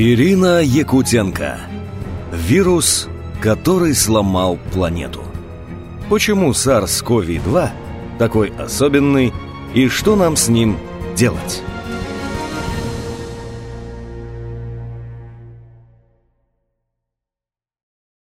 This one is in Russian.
Ирина Якутенко. Вирус, который сломал планету. Почему SARS-CoV-2 такой особенный и что нам с ним делать?